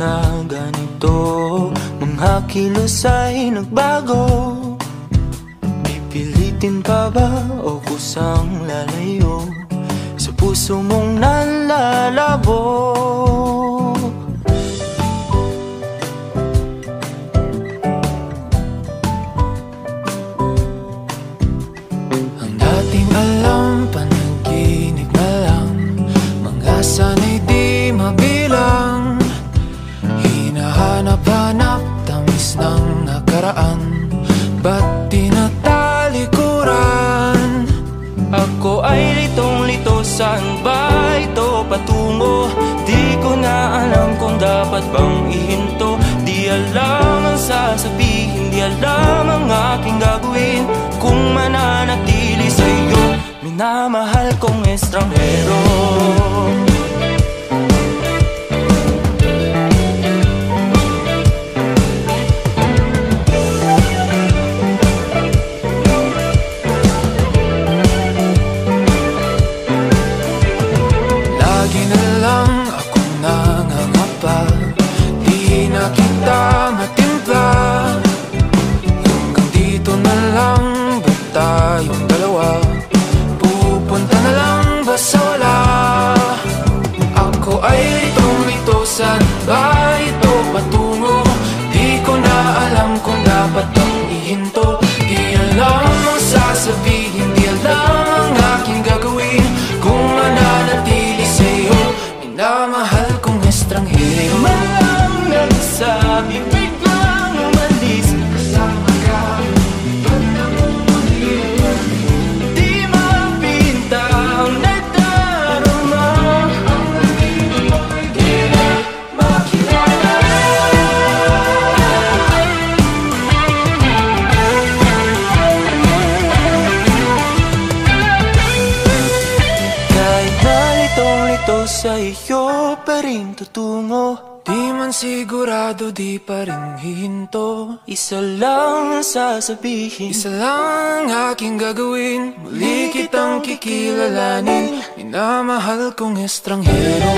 na ganito. Mga kilos ay nagbago Pipilitin pa ba o kusang lalayo? Sa puso mong nalalabo Hinahanap-hanap, tamis ng nakaraan Ba't tinatalikuran? Ako ay litong-lito, saan ba ito patungo? Di ko na alam kung dapat bang ihinto Di alam ang sasabihin, di alam ang aking gagawin Kung mananatili sa'yo, minamahal kong estranghero wala Ako ay litong-lito Saan ba ito patungo Di ko na alam kung dapat bang ihinto. Di alam ang sasabihin Di alam ang aking gagawin. Kung mananatili sa'yo Minamahal kong estranghero. Malang nagsabi nalitong-lito sa iyo pa rin tutungo Di man sigurado, di pa rin hihinto. Isa lang ang sasabihin. Isa lang ang aking gagawin. Muli kitang kikilalanin. Minamahal kong estranghero